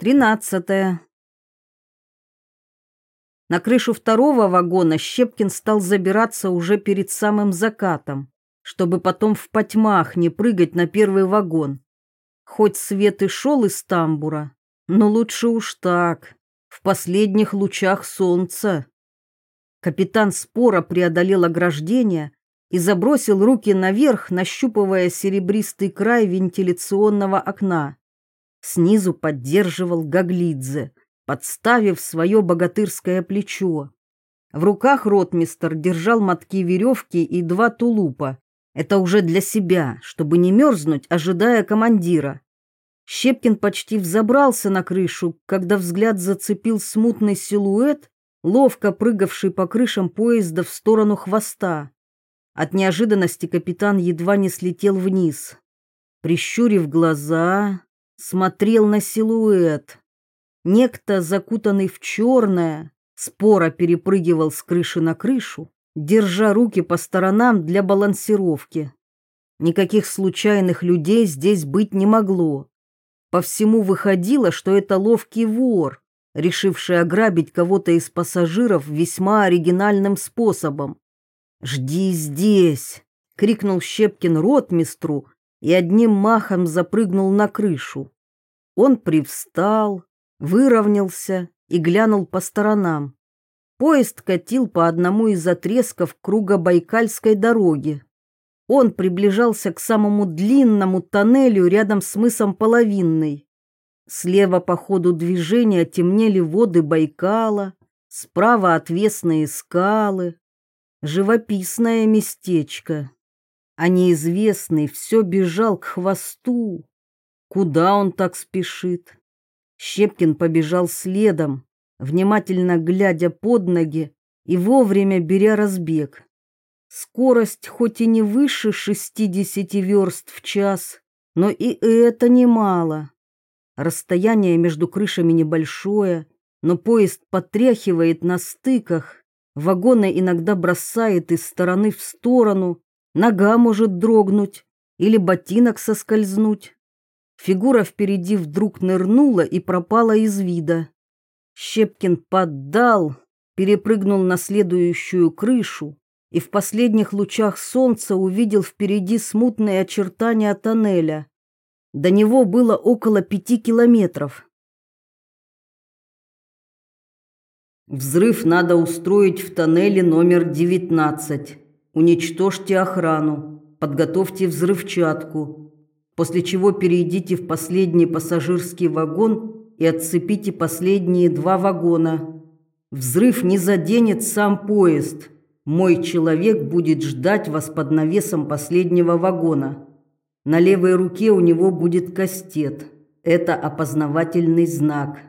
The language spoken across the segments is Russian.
Тринадцатое. На крышу второго вагона Щепкин стал забираться уже перед самым закатом, чтобы потом в потьмах не прыгать на первый вагон. Хоть свет и шел из тамбура, но лучше уж так, в последних лучах солнца. Капитан спора преодолел ограждение и забросил руки наверх, нащупывая серебристый край вентиляционного окна. Снизу поддерживал Гаглидзе, подставив свое богатырское плечо. В руках ротмистер держал мотки веревки и два тулупа. Это уже для себя, чтобы не мерзнуть, ожидая командира. Щепкин почти взобрался на крышу, когда взгляд зацепил смутный силуэт, ловко прыгавший по крышам поезда в сторону хвоста. От неожиданности капитан едва не слетел вниз. Прищурив глаза, смотрел на силуэт. Некто, закутанный в черное, споро перепрыгивал с крыши на крышу, держа руки по сторонам для балансировки. Никаких случайных людей здесь быть не могло. По всему выходило, что это ловкий вор, решивший ограбить кого-то из пассажиров весьма оригинальным способом. «Жди здесь!» — крикнул Щепкин ротмистру, и одним махом запрыгнул на крышу. Он привстал, выровнялся и глянул по сторонам. Поезд катил по одному из отрезков круга Байкальской дороги. Он приближался к самому длинному тоннелю рядом с мысом Половинный. Слева по ходу движения темнели воды Байкала, справа отвесные скалы. Живописное местечко а неизвестный все бежал к хвосту. Куда он так спешит? Щепкин побежал следом, внимательно глядя под ноги и вовремя беря разбег. Скорость хоть и не выше 60 верст в час, но и это немало. Расстояние между крышами небольшое, но поезд потряхивает на стыках, вагоны иногда бросает из стороны в сторону, Нога может дрогнуть или ботинок соскользнуть. Фигура впереди вдруг нырнула и пропала из вида. Щепкин поддал, перепрыгнул на следующую крышу и в последних лучах солнца увидел впереди смутные очертания тоннеля. До него было около пяти километров. Взрыв надо устроить в тоннеле номер девятнадцать. Уничтожьте охрану, подготовьте взрывчатку, после чего перейдите в последний пассажирский вагон и отцепите последние два вагона. Взрыв не заденет сам поезд. Мой человек будет ждать вас под навесом последнего вагона. На левой руке у него будет кастет. Это опознавательный знак.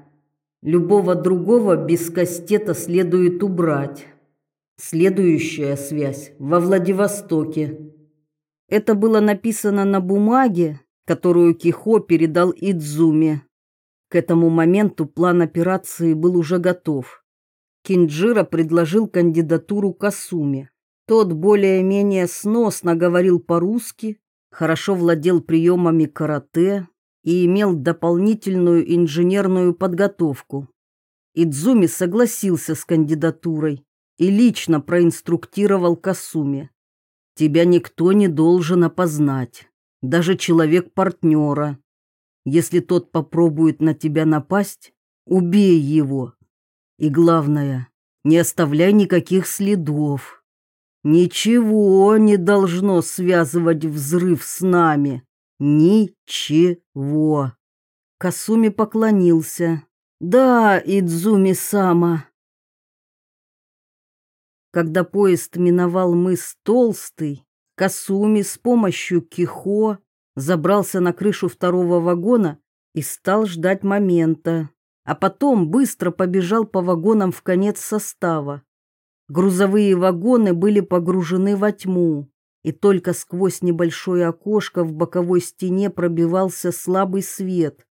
Любого другого без кастета следует убрать. Следующая связь во Владивостоке. Это было написано на бумаге, которую Кихо передал Идзуме. К этому моменту план операции был уже готов. Кинджира предложил кандидатуру Касуме. Тот более-менее сносно говорил по-русски, хорошо владел приемами карате и имел дополнительную инженерную подготовку. Идзуми согласился с кандидатурой и лично проинструктировал Касуми. Тебя никто не должен опознать, даже человек партнера. Если тот попробует на тебя напасть, убей его. И главное, не оставляй никаких следов. Ничего не должно связывать взрыв с нами. Ничего. Касуми поклонился. Да, Идзуми-сама, когда поезд миновал мыс Толстый, Касуми с помощью Кихо забрался на крышу второго вагона и стал ждать момента, а потом быстро побежал по вагонам в конец состава. Грузовые вагоны были погружены во тьму, и только сквозь небольшое окошко в боковой стене пробивался слабый свет.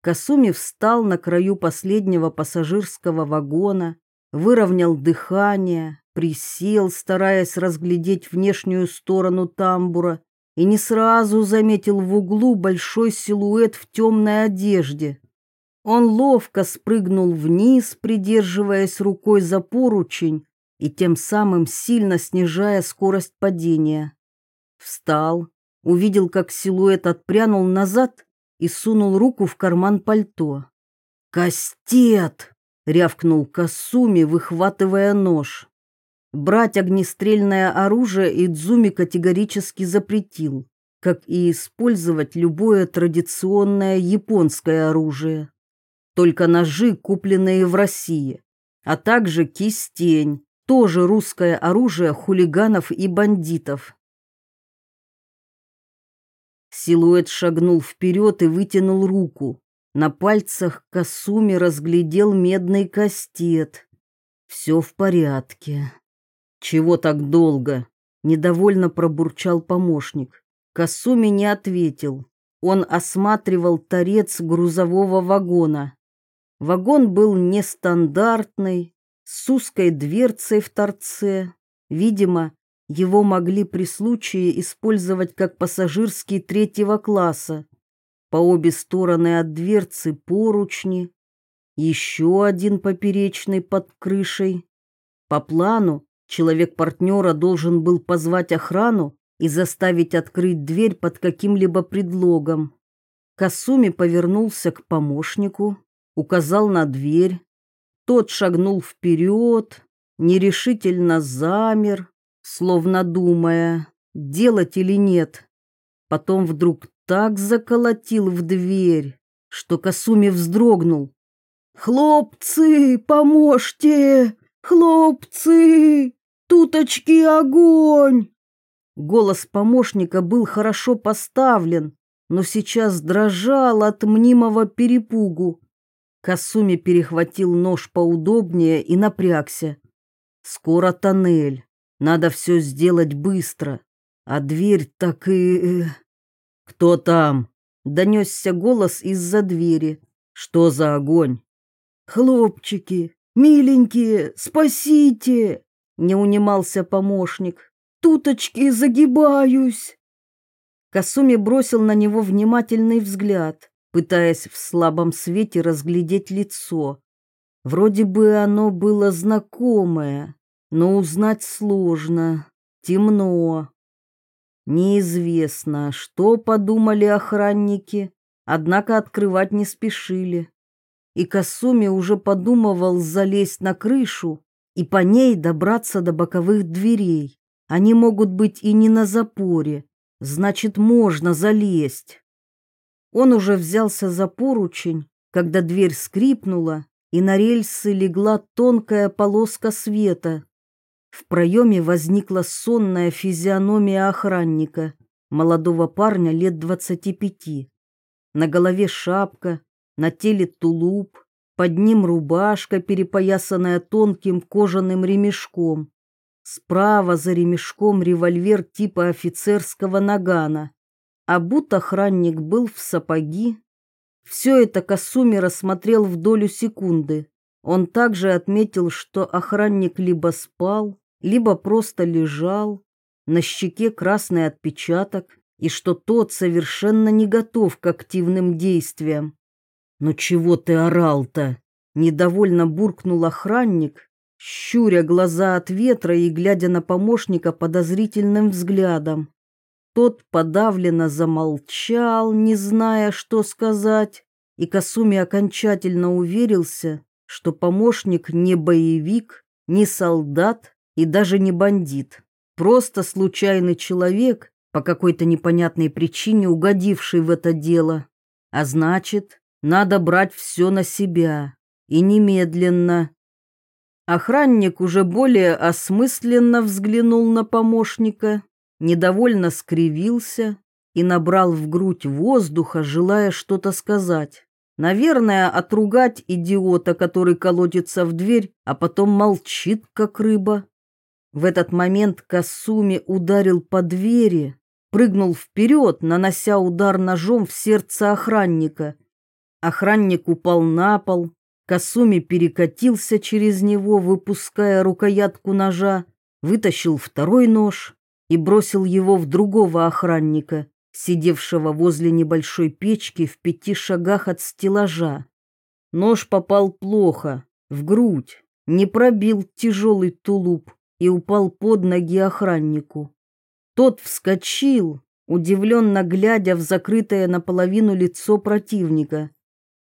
Касуми встал на краю последнего пассажирского вагона, выровнял дыхание, присел, стараясь разглядеть внешнюю сторону тамбура, и не сразу заметил в углу большой силуэт в темной одежде. Он ловко спрыгнул вниз, придерживаясь рукой за поручень и тем самым сильно снижая скорость падения. Встал, увидел, как силуэт отпрянул назад и сунул руку в карман пальто. «Кастет!» — рявкнул Касуми, выхватывая нож. Брать огнестрельное оружие Идзуми категорически запретил, как и использовать любое традиционное японское оружие. Только ножи, купленные в России, а также кистень, тоже русское оружие хулиганов и бандитов. Силуэт шагнул вперед и вытянул руку. На пальцах Касуми разглядел медный кастет. Все в порядке. «Чего так долго?» — недовольно пробурчал помощник. Касуми не ответил. Он осматривал торец грузового вагона. Вагон был нестандартный, с узкой дверцей в торце. Видимо, его могли при случае использовать как пассажирский третьего класса. По обе стороны от дверцы поручни, еще один поперечный под крышей. По плану Человек-партнера должен был позвать охрану и заставить открыть дверь под каким-либо предлогом. Касуми повернулся к помощнику, указал на дверь. Тот шагнул вперед, нерешительно замер, словно думая, делать или нет. Потом вдруг так заколотил в дверь, что Касуми вздрогнул. «Хлопцы, поможьте! Хлопцы!» Туточки огонь!» Голос помощника был хорошо поставлен, но сейчас дрожал от мнимого перепугу. Касуми перехватил нож поудобнее и напрягся. «Скоро тоннель. Надо все сделать быстро. А дверь так и...» э, «Кто там?» — донесся голос из-за двери. «Что за огонь?» «Хлопчики, миленькие, спасите!» Не унимался помощник. «Туточки, загибаюсь!» Касуми бросил на него внимательный взгляд, пытаясь в слабом свете разглядеть лицо. Вроде бы оно было знакомое, но узнать сложно, темно. Неизвестно, что подумали охранники, однако открывать не спешили. И Касуми уже подумывал залезть на крышу, и по ней добраться до боковых дверей. Они могут быть и не на запоре, значит, можно залезть. Он уже взялся за поручень, когда дверь скрипнула, и на рельсы легла тонкая полоска света. В проеме возникла сонная физиономия охранника, молодого парня лет двадцати пяти. На голове шапка, на теле тулуп, под ним рубашка, перепоясанная тонким кожаным ремешком. Справа за ремешком револьвер типа офицерского нагана. А будь охранник был в сапоги. Все это Касуми рассмотрел в долю секунды. Он также отметил, что охранник либо спал, либо просто лежал. На щеке красный отпечаток, и что тот совершенно не готов к активным действиям. «Ну чего ты орал-то?» Недовольно буркнул охранник, щуря глаза от ветра и глядя на помощника подозрительным взглядом. Тот подавленно замолчал, не зная, что сказать, и Касуми окончательно уверился, что помощник не боевик, не солдат и даже не бандит, просто случайный человек, по какой-то непонятной причине угодивший в это дело. А значит, надо брать все на себя. И немедленно. Охранник уже более осмысленно взглянул на помощника, недовольно скривился и набрал в грудь воздуха, желая что-то сказать. Наверное, отругать идиота, который колотится в дверь, а потом молчит, как рыба. В этот момент Касуми ударил по двери, прыгнул вперед, нанося удар ножом в сердце охранника – Охранник упал на пол, Касуми перекатился через него, выпуская рукоятку ножа, вытащил второй нож и бросил его в другого охранника, сидевшего возле небольшой печки в пяти шагах от стеллажа. Нож попал плохо, в грудь, не пробил тяжелый тулуп и упал под ноги охраннику. Тот вскочил, удивленно глядя в закрытое наполовину лицо противника.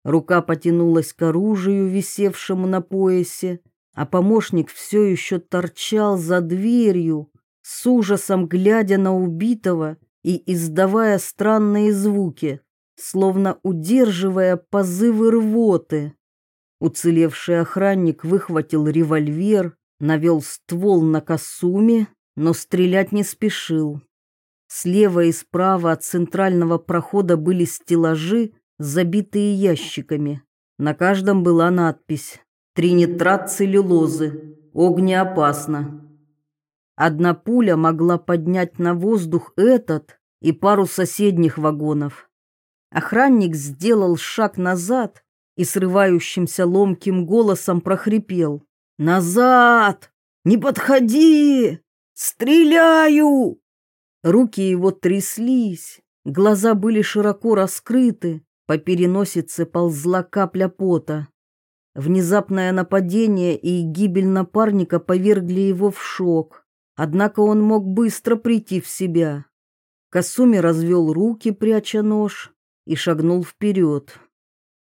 Рука потянулась к оружию, висевшему на поясе, а помощник все еще торчал за дверью, с ужасом глядя на убитого и издавая странные звуки, словно удерживая позывы рвоты. Уцелевший охранник выхватил револьвер, навел ствол на Касуме, но стрелять не спешил. Слева и справа от центрального прохода были стеллажи, забитые ящиками. На каждом была надпись «Тринитрат целлюлозы. Огнеопасно». Одна пуля могла поднять на воздух этот и пару соседних вагонов. Охранник сделал шаг назад и срывающимся ломким голосом прохрипел. «Назад! Не подходи! Стреляю!» Руки его тряслись, глаза были широко раскрыты, по переносице ползла капля пота. Внезапное нападение и гибель напарника повергли его в шок. Однако он мог быстро прийти в себя. Касуми развел руки, пряча нож, и шагнул вперед.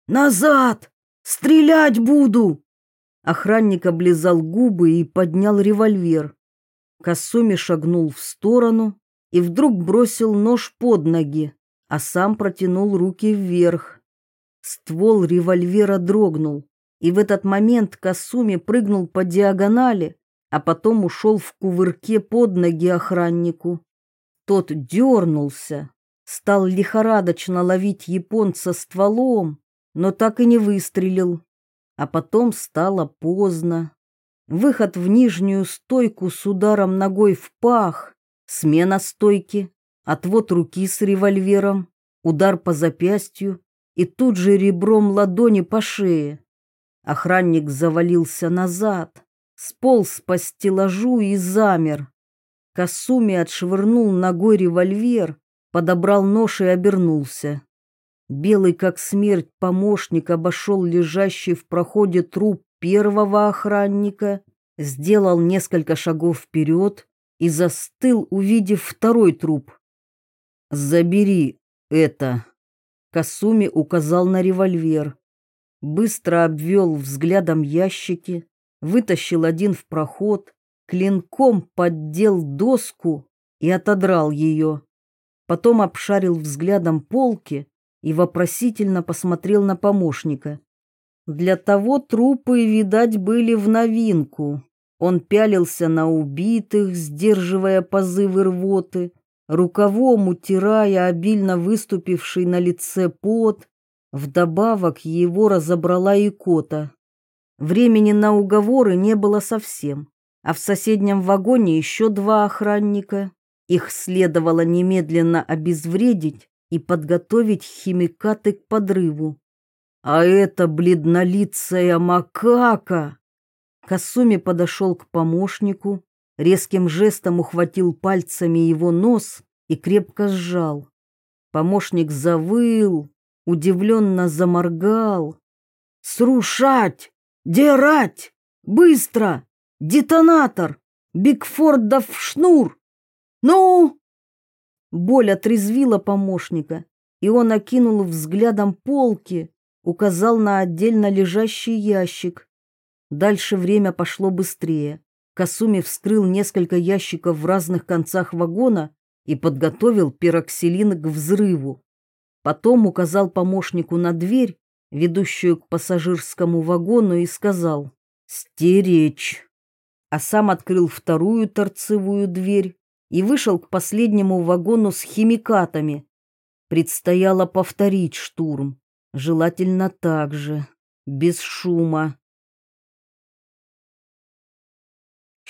«Назад! Стрелять буду!» Охранник облизал губы и поднял револьвер. Касуми шагнул в сторону и вдруг бросил нож под ноги а сам протянул руки вверх. Ствол револьвера дрогнул, и в этот момент Касуми прыгнул по диагонали, а потом ушел в кувырке под ноги охраннику. Тот дернулся, стал лихорадочно ловить японца стволом, но так и не выстрелил. А потом стало поздно. Выход в нижнюю стойку с ударом ногой в пах, смена стойки, отвод руки с револьвером, удар по запястью и тут же ребром ладони по шее. Охранник завалился назад, сполз по стеллажу и замер. Касуми отшвырнул ногой револьвер, подобрал нож и обернулся. Белый как смерть помощник обошел лежащий в проходе труп первого охранника, сделал несколько шагов вперед и застыл, увидев второй труп. «Забери это!» Касуми указал на револьвер. Быстро обвел взглядом ящики, вытащил один в проход, клинком поддел доску и отодрал ее. Потом обшарил взглядом полки и вопросительно посмотрел на помощника. Для того трупы, видать, были в новинку. Он пялился на убитых, сдерживая позывы рвоты, рукавом утирая обильно выступивший на лице пот. Вдобавок его разобрала икота. Времени на уговоры не было совсем, а в соседнем вагоне еще два охранника. Их следовало немедленно обезвредить и подготовить химикаты к подрыву. А это бледнолицая макака! Касуми подошел к помощнику, резким жестом ухватил пальцами его нос и крепко сжал. Помощник завыл, удивленно заморгал. «Срушать! Дерать! Быстро! Детонатор! Бигфордов шнур! Ну!» Боль отрезвила помощника, и он окинул взглядом полки, указал на отдельно лежащий ящик. Дальше время пошло быстрее. Касуми вскрыл несколько ящиков в разных концах вагона и подготовил пироксилин к взрыву. Потом указал помощнику на дверь, ведущую к пассажирскому вагону, и сказал «Стеречь!». А сам открыл вторую торцевую дверь и вышел к последнему вагону с химикатами. Предстояло повторить штурм, желательно так же, без шума.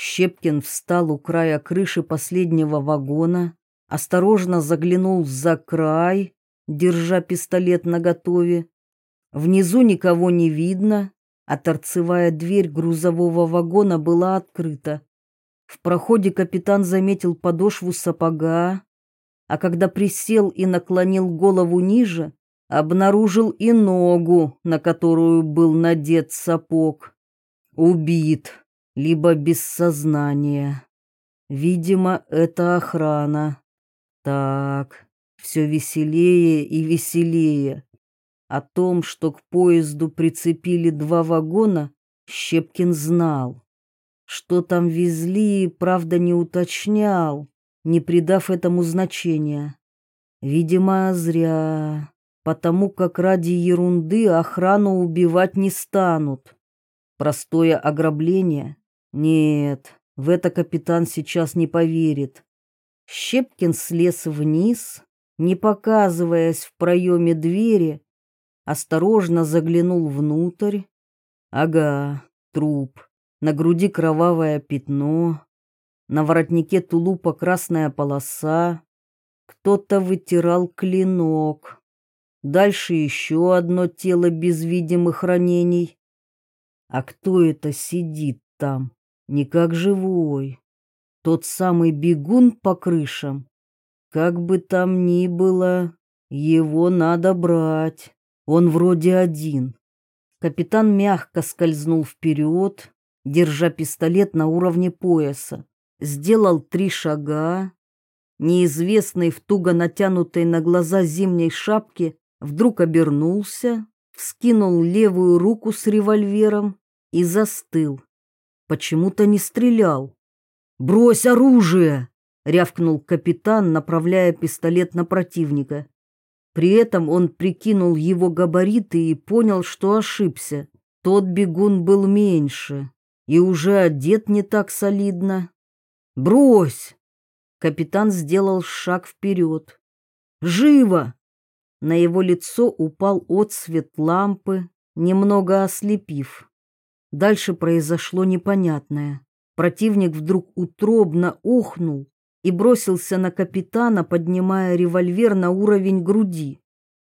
Щепкин встал у края крыши последнего вагона, осторожно заглянул за край, держа пистолет наготове. Внизу никого не видно, а торцевая дверь грузового вагона была открыта. В проходе капитан заметил подошву сапога, а когда присел и наклонил голову ниже, обнаружил и ногу, на которую был надет сапог. Убит, либо без сознания. Видимо, это охрана. Так, все веселее и веселее. О том, что к поезду прицепили два вагона, Щепкин знал. Что там везли, правда, не уточнял, не придав этому значения. Видимо, зря, потому как ради ерунды охрану убивать не станут. Простое ограбление? Нет, в это капитан сейчас не поверит. Щепкин слез вниз, не показываясь в проеме двери, осторожно заглянул внутрь. Ага, труп. На груди кровавое пятно, на воротнике тулупа красная полоса. Кто-то вытирал клинок. Дальше еще одно тело без видимых ранений. А кто это сидит там? Не как живой. Тот самый бегун по крышам. Как бы там ни было, его надо брать. Он вроде один. Капитан мягко скользнул вперед, держа пистолет на уровне пояса. Сделал три шага. Неизвестный в туго натянутой на глаза зимней шапке вдруг обернулся, вскинул левую руку с револьвером и застыл. Почему-то не стрелял. «Брось оружие!» — рявкнул капитан, направляя пистолет на противника. При этом он прикинул его габариты и понял, что ошибся. Тот бегун был меньше и уже одет не так солидно. «Брось!» Капитан сделал шаг вперед. «Живо!» На его лицо упал отсвет лампы, немного ослепив. Дальше произошло непонятное. Противник вдруг утробно ухнул и бросился на капитана, поднимая револьвер на уровень груди.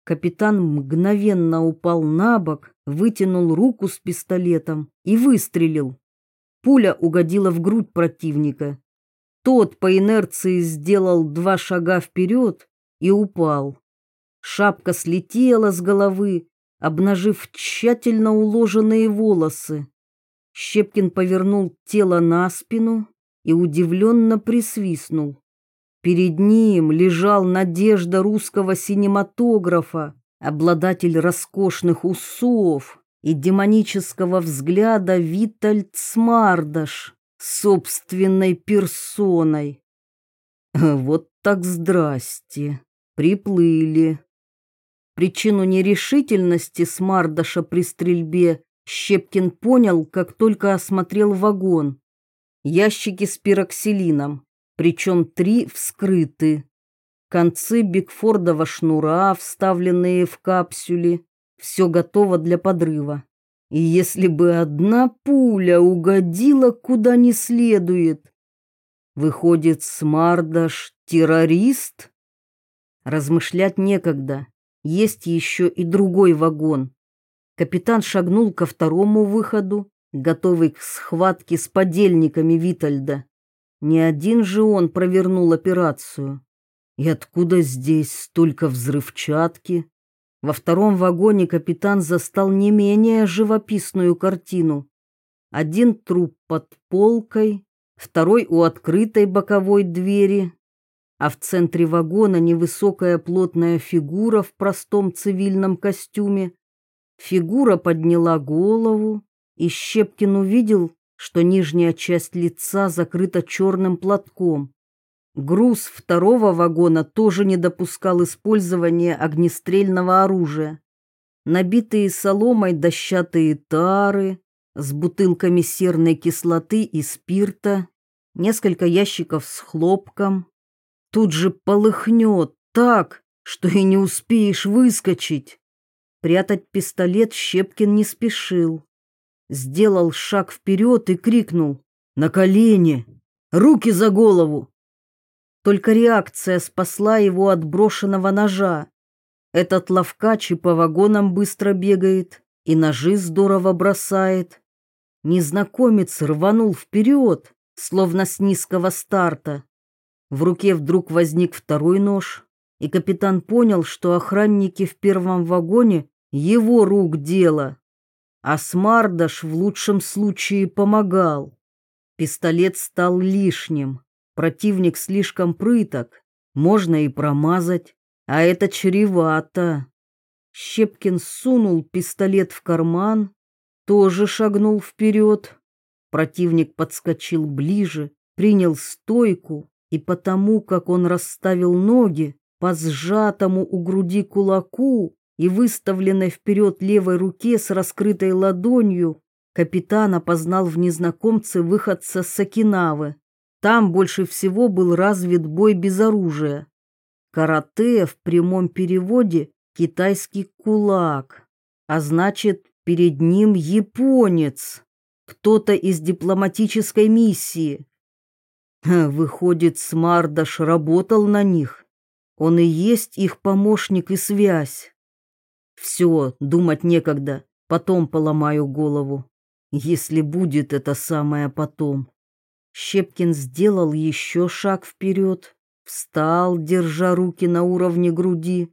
Капитан мгновенно упал на бок, вытянул руку с пистолетом и выстрелил. Пуля угодила в грудь противника. Тот по инерции сделал два шага вперед и упал. Шапка слетела с головы, обнажив тщательно уложенные волосы. Щепкин повернул тело на спину и удивленно присвистнул. Перед ним лежал надежда русского синематографа, обладатель роскошных усов и демонического взгляда Витальд Смардаш собственной персоной. Вот так здрасте, приплыли. Причину нерешительности Смардаша при стрельбе Щепкин понял, как только осмотрел вагон ящики с пироксилином, причем три вскрыты. Концы Бигфордова шнура, вставленные в капсюли, все готово для подрыва. И если бы одна пуля угодила куда не следует, выходит, Смардаш террорист? Размышлять некогда. Есть еще и другой вагон. Капитан шагнул ко второму выходу, готовый к схватке с подельниками Витальда. Не один же он провернул операцию. И откуда здесь столько взрывчатки? Во втором вагоне капитан застал не менее живописную картину. Один труп под полкой, второй у открытой боковой двери, а в центре вагона невысокая плотная фигура в простом цивильном костюме. Фигура подняла голову, и Щепкин увидел, что нижняя часть лица закрыта черным платком. Груз второго вагона тоже не допускал использования огнестрельного оружия. Набитые соломой дощатые тары с бутылками серной кислоты и спирта, несколько ящиков с хлопком. Тут же полыхнет так, что и не успеешь выскочить. Прятать пистолет Щепкин не спешил сделал шаг вперед и крикнул «На колени! Руки за голову!» Только реакция спасла его от брошенного ножа. Этот ловкач и по вагонам быстро бегает, и ножи здорово бросает. Незнакомец рванул вперед, словно с низкого старта. В руке вдруг возник второй нож, и капитан понял, что охранники в первом вагоне его рук дело, а Смардаш в лучшем случае помогал. Пистолет стал лишним, противник слишком прыток, можно и промазать, а это чревато. Щепкин сунул пистолет в карман, тоже шагнул вперед. Противник подскочил ближе, принял стойку, и потому, как он расставил ноги, по сжатому у груди кулаку и выставленной вперед левой руке с раскрытой ладонью, капитан опознал в незнакомце выходца с Окинавы. Там больше всего был развит бой без оружия. Карате в прямом переводе китайский кулак, а значит, перед ним японец, кто-то из дипломатической миссии. Выходит, Смардаш работал на них. Он и есть их помощник и связь. Все, думать некогда, потом поломаю голову. Если будет это самое потом. Щепкин сделал еще шаг вперед, встал, держа руки на уровне груди.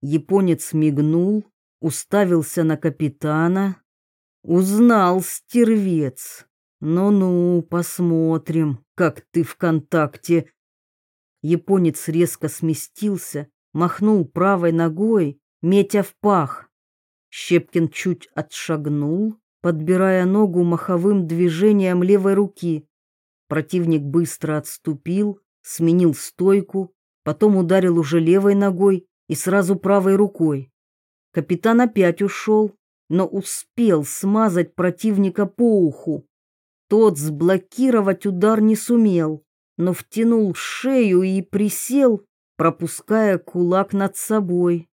Японец мигнул, уставился на капитана. Узнал стервец. Ну-ну, посмотрим, как ты в контакте. Японец резко сместился, махнул правой ногой, метя в пах. Щепкин чуть отшагнул, подбирая ногу маховым движением левой руки. Противник быстро отступил, сменил стойку, потом ударил уже левой ногой и сразу правой рукой. Капитан опять ушел, но успел смазать противника по уху. Тот сблокировать удар не сумел, но втянул шею и присел, пропуская кулак над собой.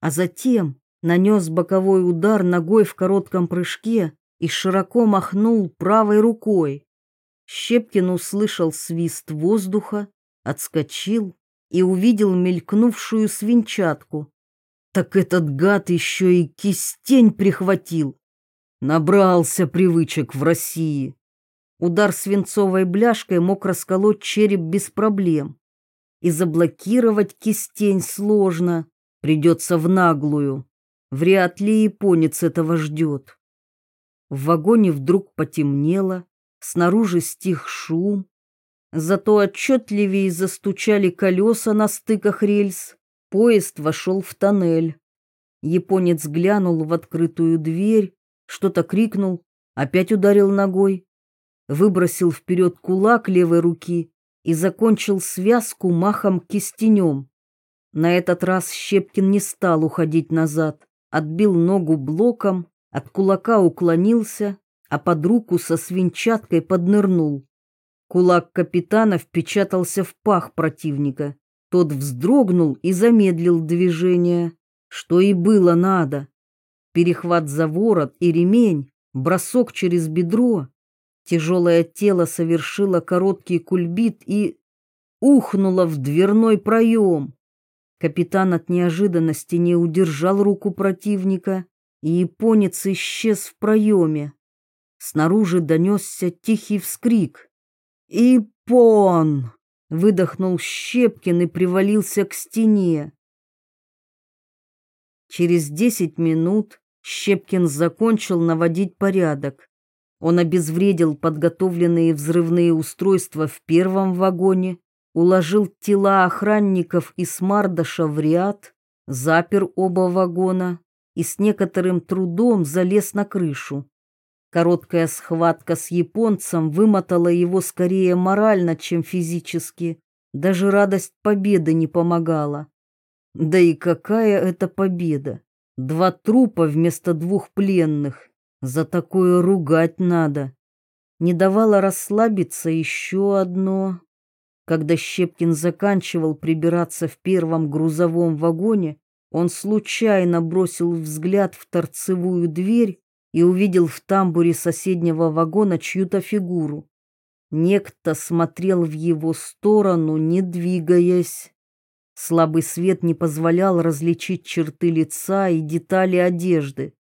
А затем нанес боковой удар ногой в коротком прыжке и широко махнул правой рукой. Щепкин услышал свист воздуха, отскочил и увидел мелькнувшую свинчатку. Так этот гад еще и кистень прихватил. Набрался привычек в России. Удар свинцовой бляшкой мог расколоть череп без проблем. И заблокировать кистень сложно, придется в наглую. Вряд ли японец этого ждет. В вагоне вдруг потемнело, снаружи стих шум, зато отчетливее застучали колеса на стыках рельс. Поезд вошел в тоннель. Японец глянул в открытую дверь, что-то крикнул, опять ударил ногой, выбросил вперед кулак левой руки и закончил связку махом кистенем. На этот раз Щепкин не стал уходить назад, отбил ногу блоком, от кулака уклонился, а под руку со свинчаткой поднырнул. Кулак капитана впечатался в пах противника. Тот вздрогнул и замедлил движение, что и было надо. Перехват за ворот и ремень, бросок через бедро. Тяжелое тело совершило короткий кульбит и ухнуло в дверной проем. Капитан от неожиданности не удержал руку противника, и японец исчез в проеме. Снаружи донесся тихий вскрик. «Ипон!» — выдохнул Щепкин и привалился к стене. Через десять минут Щепкин закончил наводить порядок. Он обезвредил подготовленные взрывные устройства в первом вагоне, уложил тела охранников и Смардаша в ряд, запер оба вагона и с некоторым трудом залез на крышу. Короткая схватка с японцем вымотала его скорее морально, чем физически. Даже радость победы не помогала. Да и какая это победа? Два трупа вместо двух пленных. За такое ругать надо. Не давало расслабиться еще одно. Когда Щепкин заканчивал прибираться в первом грузовом вагоне, он случайно бросил взгляд в торцевую дверь и увидел в тамбуре соседнего вагона чью-то фигуру. Некто смотрел в его сторону, не двигаясь. Слабый свет не позволял различить черты лица и детали одежды.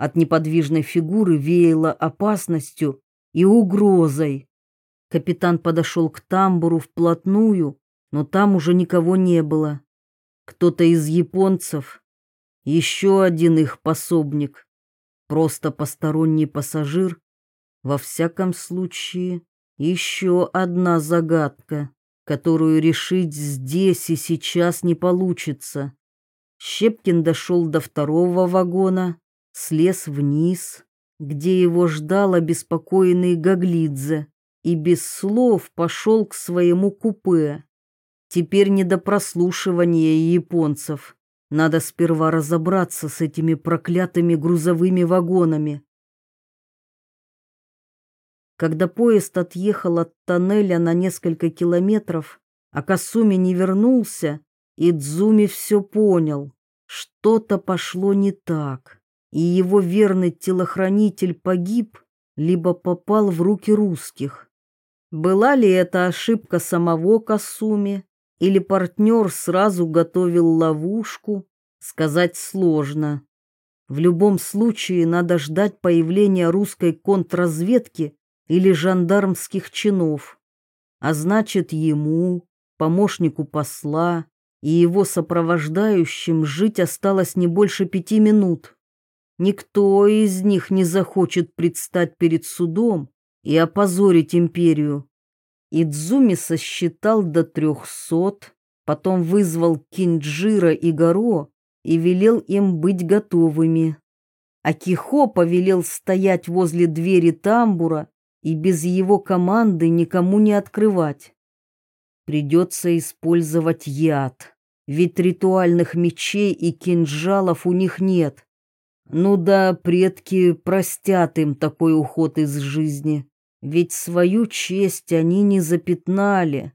От неподвижной фигуры веяло опасностью и угрозой. Капитан подошел к тамбуру вплотную, но там уже никого не было. Кто-то из японцев. Еще один их пособник. Просто посторонний пассажир. Во всяком случае, еще одна загадка, которую решить здесь и сейчас не получится. Щепкин дошел до второго вагона, слез вниз, где его ждал обеспокоенный Гаглидзе, и без слов пошел к своему купе. Теперь не до прослушивания японцев. Надо сперва разобраться с этими проклятыми грузовыми вагонами. Когда поезд отъехал от тоннеля на несколько километров, а Касуми не вернулся, Идзуми все понял. Что-то пошло не так, и его верный телохранитель погиб, либо попал в руки русских. Была ли это ошибка самого Касуми, или партнер сразу готовил ловушку, сказать сложно. В любом случае надо ждать появления русской контрразведки или жандармских чинов. А значит, ему, помощнику посла и его сопровождающим жить осталось не больше пяти минут. Никто из них не захочет предстать перед судом и опозорить империю. Идзуми сосчитал до трехсот, потом вызвал Кинджира и Горо и велел им быть готовыми. А Кихо повелел стоять возле двери тамбура и без его команды никому не открывать. Придется использовать яд, ведь ритуальных мечей и кинжалов у них нет. Ну да, предки простят им такой уход из жизни ведь свою честь они не запятнали.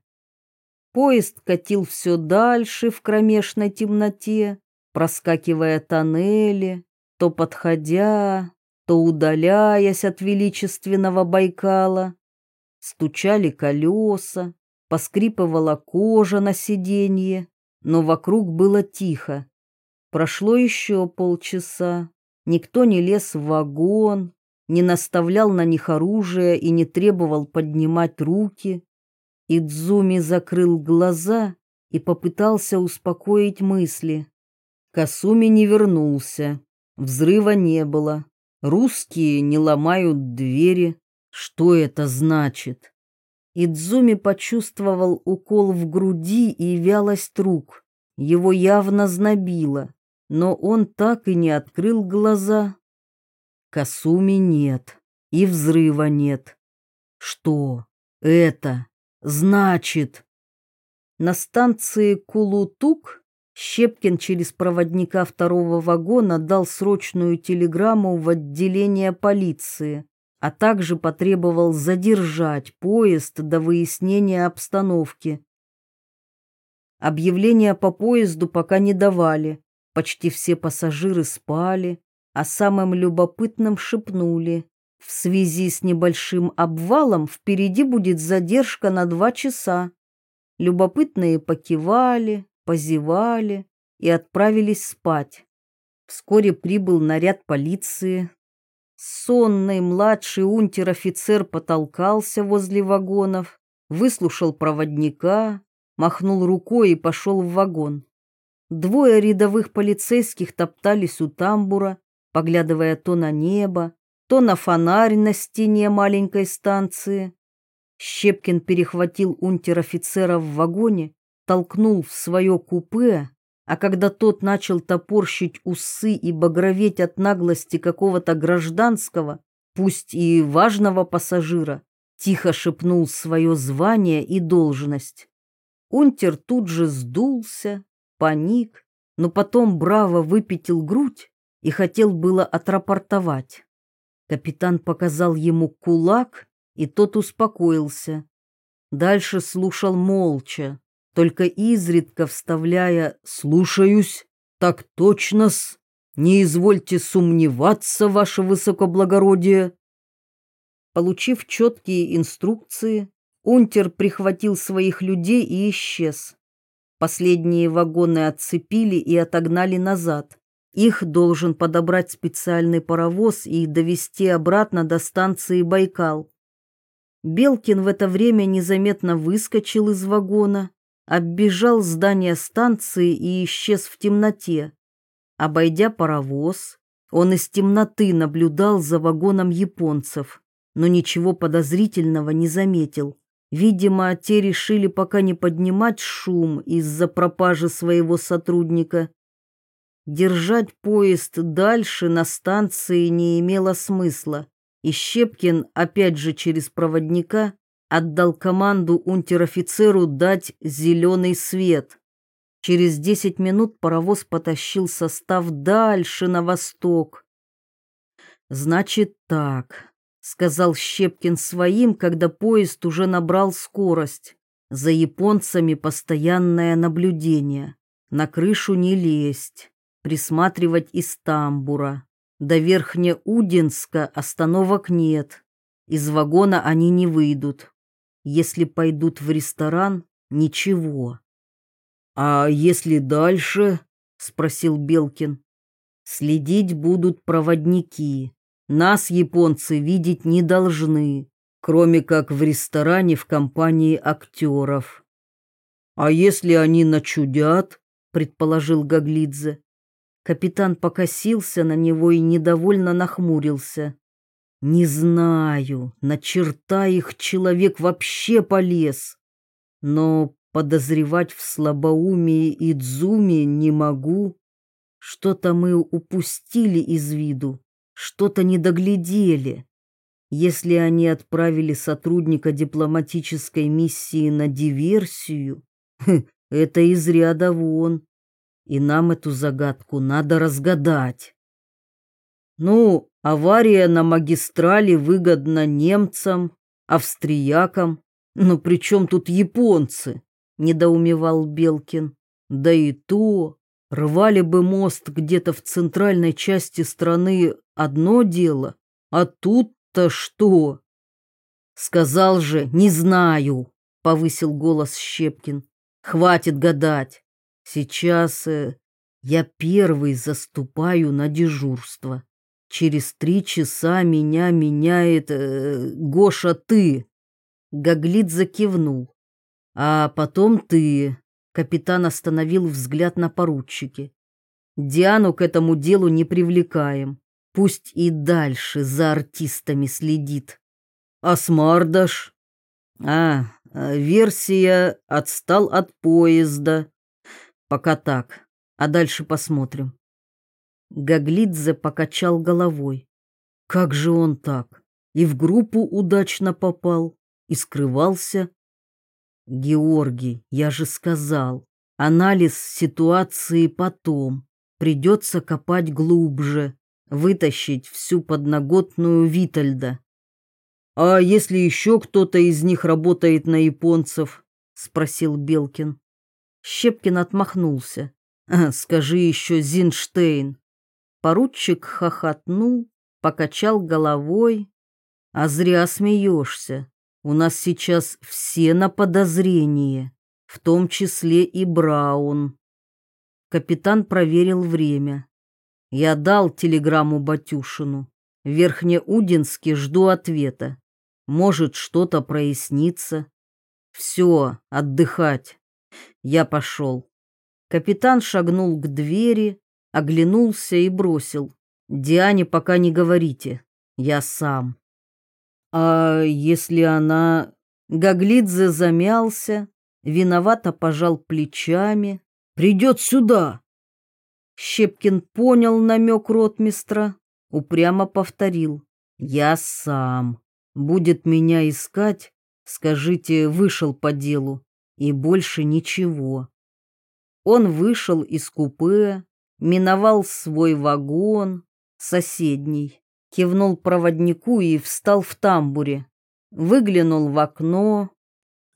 Поезд катил все дальше в кромешной темноте, проскакивая тоннели, то подходя, то удаляясь от величественного Байкала. Стучали колеса, поскрипывала кожа на сиденье, но вокруг было тихо. Прошло еще полчаса, никто не лез в вагон, не наставлял на них оружие и не требовал поднимать руки. Идзуми закрыл глаза и попытался успокоить мысли. Касуми не вернулся, взрыва не было. Русские не ломают двери. Что это значит? Идзуми почувствовал укол в груди и вялость рук. Его явно знобило, но он так и не открыл глаза. Касуми нет, и взрыва нет. Что это значит? На станции Кулутук Щепкин через проводника второго вагона дал срочную телеграмму в отделение полиции, а также потребовал задержать поезд до выяснения обстановки. Объявления по поезду пока не давали, почти все пассажиры спали, а самым любопытным шепнули. В связи с небольшим обвалом впереди будет задержка на два часа. Любопытные покивали, позевали и отправились спать. Вскоре прибыл наряд полиции. Сонный младший унтер-офицер потолкался возле вагонов, выслушал проводника, махнул рукой и пошел в вагон. Двое рядовых полицейских топтались у тамбура, поглядывая то на небо, то на фонарь на стене маленькой станции. Щепкин перехватил унтер-офицера в вагоне, толкнул в свое купе, а когда тот начал топорщить усы и багроветь от наглости какого-то гражданского, пусть и важного пассажира, тихо шепнул свое звание и должность. Унтер тут же сдулся, паник, но потом браво выпятил грудь и хотел было отрапортовать. Капитан показал ему кулак, и тот успокоился. Дальше слушал молча, только изредка вставляя «слушаюсь, так точно-с, не извольте сомневаться, ваше высокоблагородие». Получив четкие инструкции, Унтер прихватил своих людей и исчез. Последние вагоны отцепили и отогнали назад. Их должен подобрать специальный паровоз и довести обратно до станции Байкал. Белкин в это время незаметно выскочил из вагона, оббежал здание станции и исчез в темноте. Обойдя паровоз, он из темноты наблюдал за вагоном японцев, но ничего подозрительного не заметил. Видимо, те решили пока не поднимать шум из-за пропажи своего сотрудника. Держать поезд дальше на станции не имело смысла, и Щепкин, опять же через проводника, отдал команду унтер-офицеру дать зеленый свет. Через десять минут паровоз потащил состав дальше на восток. «Значит так», — сказал Щепкин своим, когда поезд уже набрал скорость. «За японцами постоянное наблюдение. На крышу не лезть, присматривать из тамбура. До Верхнеудинска остановок нет. Из вагона они не выйдут. Если пойдут в ресторан, ничего. «А если дальше?» — спросил Белкин. «Следить будут проводники. Нас японцы видеть не должны, кроме как в ресторане в компании актеров». «А если они начудят?» — предположил Гаглидзе. Капитан покосился на него и недовольно нахмурился. «Не знаю, на черта их человек вообще полез. Но Подозревать в слабоумии Идзуми не могу. Что-то мы упустили из виду, что-то не доглядели. Если они отправили сотрудника дипломатической миссии на диверсию, хм, это из ряда вон. И нам эту загадку надо разгадать. Ну, авария на магистрали выгодна немцам, австриякам, но при чем тут японцы? недоумевал Белкин. Да и то, рвали бы мост где-то в центральной части страны одно дело, а тут-то что? Сказал же, не знаю, повысил голос Щепкин. Хватит гадать. Сейчас э, я первый заступаю на дежурство. Через три часа меня меняет э, Гоша ты. Гаглит закивнул. А потом ты. Капитан остановил взгляд на поручике. Диану к этому делу не привлекаем. Пусть и дальше за артистами следит. А Смардаш? А, версия отстал от поезда. Пока так. А дальше посмотрим. Гаглидзе покачал головой. Как же он так? И в группу удачно попал, и скрывался, Георгий, я же сказал, анализ ситуации потом. Придется копать глубже, вытащить всю подноготную Витальда. А если еще кто-то из них работает на японцев? спросил Белкин. Щепкин отмахнулся. Скажи еще Зинштейн. Поручик хохотнул, покачал головой. А зря смеешься. У нас сейчас все на подозрение, в том числе и Браун. Капитан проверил время. Я дал телеграмму Батюшину. В Верхнеудинске жду ответа. Может, что-то прояснится. Все, отдыхать. Я пошел. Капитан шагнул к двери, оглянулся и бросил. Диане пока не говорите. Я сам. А если она... Гаглидзе замялся, виновато пожал плечами. Придет сюда. Щепкин понял намек ротмистра, упрямо повторил. Я сам. Будет меня искать, скажите, вышел по делу. И больше ничего. Он вышел из купе, миновал свой вагон, соседний кивнул проводнику и встал в тамбуре. Выглянул в окно.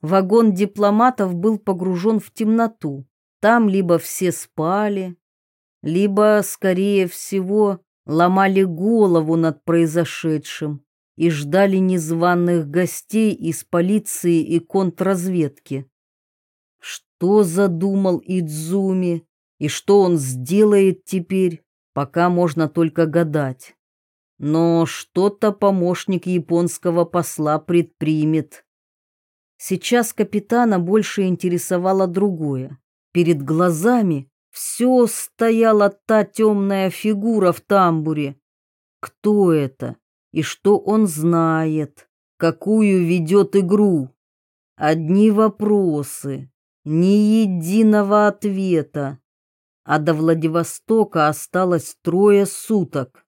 Вагон дипломатов был погружен в темноту. Там либо все спали, либо, скорее всего, ломали голову над произошедшим и ждали незваных гостей из полиции и контрразведки. Что задумал Идзуми и что он сделает теперь, пока можно только гадать но что-то помощник японского посла предпримет. Сейчас капитана больше интересовало другое. Перед глазами все стояла та темная фигура в тамбуре. Кто это и что он знает, какую ведет игру? Одни вопросы, ни единого ответа. А до Владивостока осталось трое суток.